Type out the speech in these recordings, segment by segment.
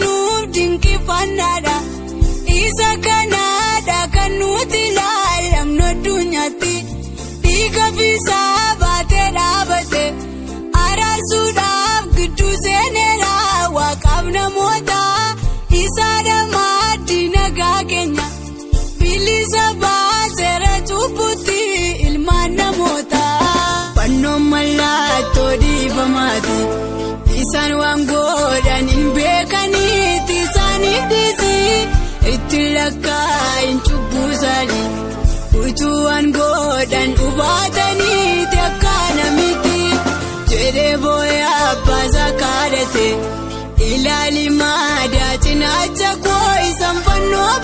nuuf dinqifannaadha isa kanaadha kan nuti laalamnu addunyaatti dhiiga fiisaa baatee dhaabate araarsuudhaaf gidduu seeneera waaqaaf namoota isaadha maaddii nagaa keenya bilisa baaseera cubbutti ilmaan namoota. fannoon mallattoo dhiifamaati isaan waan itti lakkaa'in cubbusaanii utuu waan godhan dhubaataniiti akka namitti jedhee booyaa abbaasaa kaadhate ilaali maadaa cinaacha koo isaan fannoo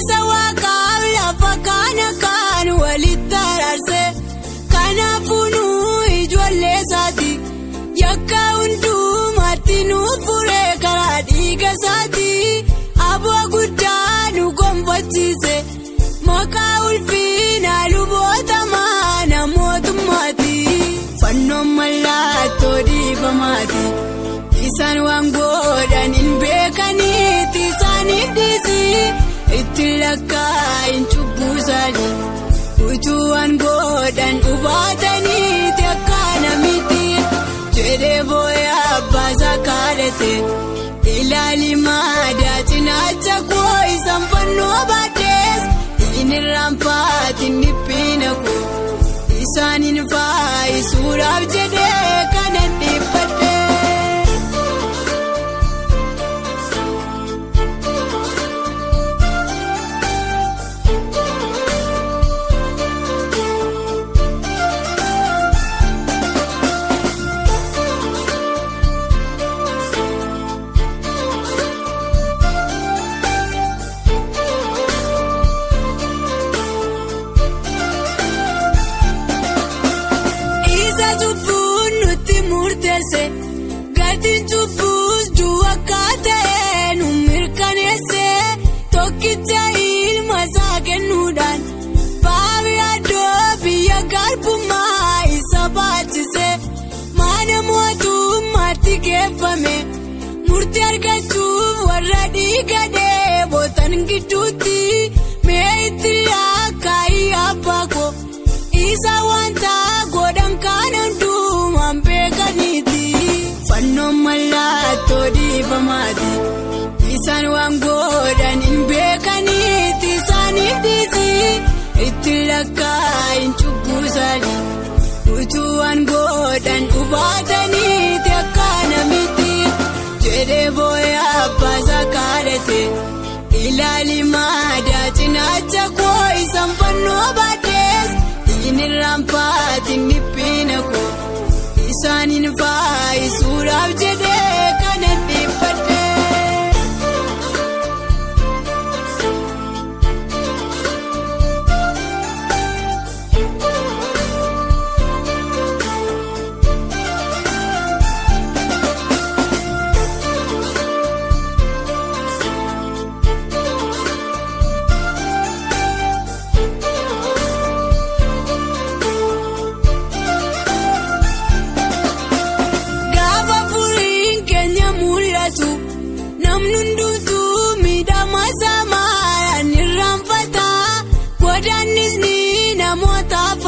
isa waaqaaf lafa kana kan walitti araarse kanaafuu nu ijoollee isaati yakka hundumaatti nu fure karaa dhiiga isaati aboo guddaa nu gonfachiise. Maqaa ulfiina luboota maana mootummaati. Fannoon mallattoo dhiifamaati. Isaan waan godhan itti lakkaa'in cubbusaanii. Utuu waan godhan dhubaataniiti akka namitti jedhee booyaa abbaasaa kaadhate. Ilaali maadaa cinaacha koo isaan fannoo baadhees. Inni raampaatiin dhiphina koo isaaniin faayisuudhaaf jedhee mootummaatti geeffame murtii argachuuf warra dhiiga dheebotan gidduutti mee itti lakkaa'ii abbaa koo. Isa wanta godhan kan hundumaan beekaniiti. Fannoon mallattoo dhiifamaati. Isaan waan godhan hin beekaniiti. Isaaniif dhiisii itti lakkaa'in cubbusaanii. Utuu waan godhan kaadhate. Ilaali maadaa cinaacha koo isaan fannoo baadhees. Inni raampaatiin dhiphina koo isaaniin faayisuudhaaf jedhee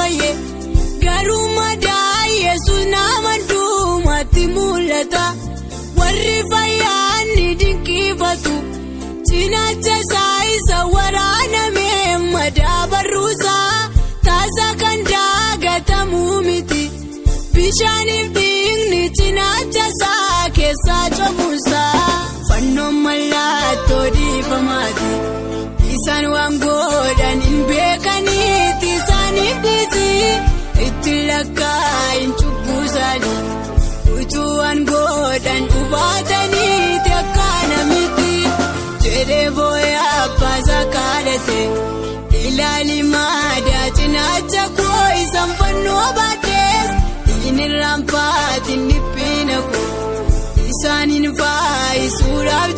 namoota fayye garuu madaa yesus nama duumatti mul'ata. Warri fayyaan ni dinqifatu cinaacha isaa isa waraaname madaa barruusaa taasa kan daagatamu miti. Bishaaniif dhiigni cinaacha isaa keessaa cobuusaa fannoon mallattoo dhiifamaati. Isaan waan godhan hin beekaniiti itti lakkaa'in cubbusaanii. Utuu waan godhan dhubaataniiti akka namitti jedhee booyaa abbaasaa kaadhate. Ilaali maadaa cinaacha koo isaan fannoo baadhees inni irraanfaatiin dhiphina koo isaaniin faayisuudhaaf